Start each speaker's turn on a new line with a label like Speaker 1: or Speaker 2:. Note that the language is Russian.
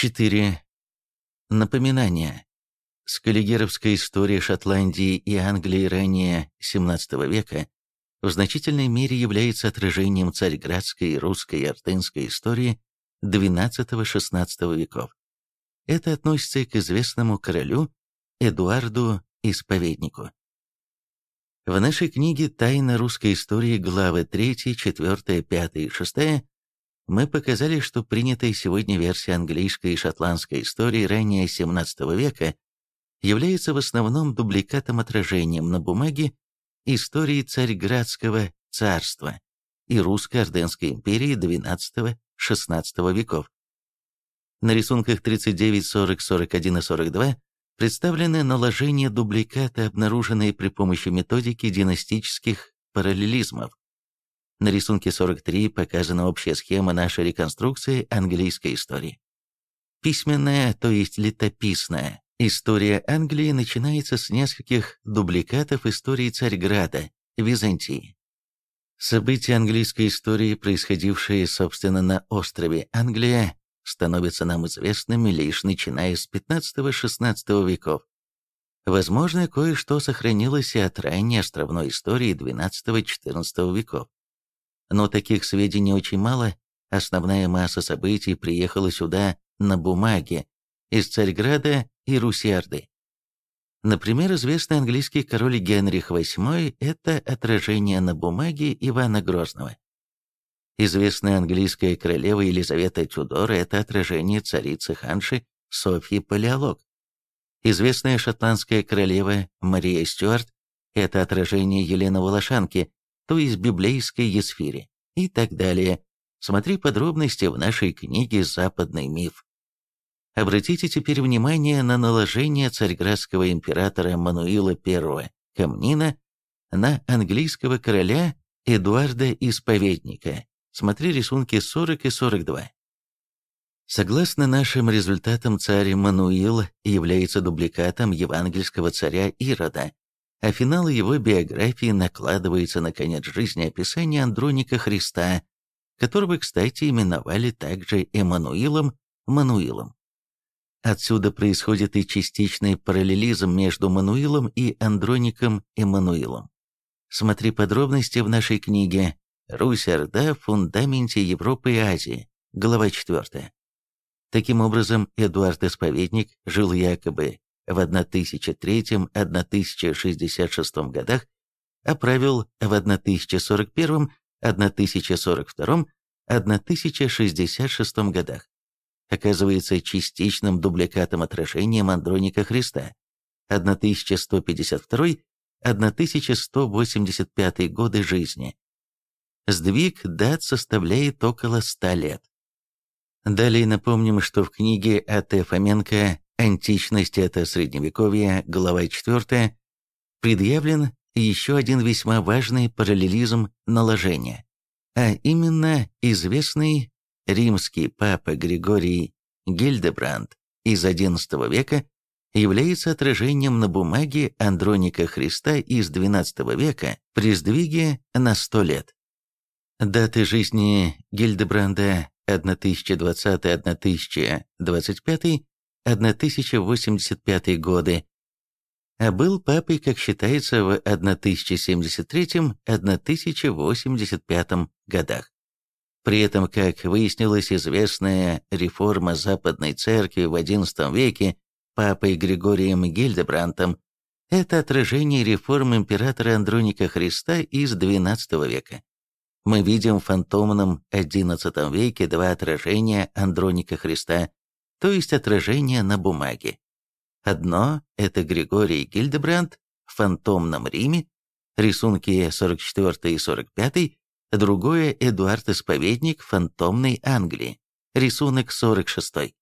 Speaker 1: 4. Напоминание. Скаллигеровская история Шотландии и Англии ранее XVII века в значительной мере является отражением царьградской, русской и артынской истории XII-XVI веков. Это относится к известному королю Эдуарду Исповеднику. В нашей книге «Тайна русской истории» главы 3, 4, 5 и 6 мы показали, что принятая сегодня версия английской и шотландской истории ранее XVII века является в основном дубликатом-отражением на бумаге истории Царьградского царства и русско-орденской империи XII-XVI веков. На рисунках 39, 40, 41 и 42 представлены наложения дубликата, обнаруженные при помощи методики династических параллелизмов. На рисунке 43 показана общая схема нашей реконструкции английской истории. Письменная, то есть летописная, история Англии начинается с нескольких дубликатов истории Царьграда, Византии. События английской истории, происходившие, собственно, на острове Англия, становятся нам известными лишь начиная с XV-XVI веков. Возможно, кое-что сохранилось и от ранней островной истории XII-XIV веков. Но таких сведений очень мало, основная масса событий приехала сюда на бумаге, из Царьграда и Русиарды. Например, известный английский король Генрих VIII – это отражение на бумаге Ивана Грозного. Известная английская королева Елизавета Тюдор – это отражение царицы Ханши Софьи Палеолог. Известная шотландская королева Мария Стюарт – это отражение Елены Волошанки, то есть библейской Есфири, и так далее. Смотри подробности в нашей книге «Западный миф». Обратите теперь внимание на наложение царьградского императора Мануила I Камнина на английского короля Эдуарда Исповедника. Смотри рисунки 40 и 42. Согласно нашим результатам, царь Мануил является дубликатом евангельского царя Ирода, а финал его биографии накладывается на конец жизни описание Андроника Христа, которого, кстати, именовали также Эммануилом Мануилом. Отсюда происходит и частичный параллелизм между Мануилом и Андроником Эммануилом. Смотри подробности в нашей книге «Русь-Орда в фундаменте Европы и Азии», глава 4. Таким образом, Эдуард Исповедник жил якобы в 1003-1066 годах, а правил в 1041, 1042, 1066 годах. Оказывается частичным дубликатом отражением Андроника Христа 1152-1185 годы жизни. Сдвиг дат составляет около 100 лет. Далее напомним, что в книге А.Т. Фоменко «Античность – это средневековье», глава 4, предъявлен еще один весьма важный параллелизм наложения, а именно известный римский папа Григорий Гильдебранд из XI века является отражением на бумаге Андроника Христа из XII века при сдвиге на 100 лет. Даты жизни Гильдебранда 1020-1025 1085 годы, а был папой, как считается, в 1073-1085 годах. При этом, как выяснилось, известная реформа Западной Церкви в XI веке папой Григорием Гильдебрантом – это отражение реформ императора Андроника Христа из XII века. Мы видим в фантомном XI веке два отражения Андроника Христа, то есть отражение на бумаге. Одно – это Григорий Гильдебранд в фантомном Риме, рисунки 44 и 45, другое – Эдуард Исповедник в фантомной Англии, рисунок 46.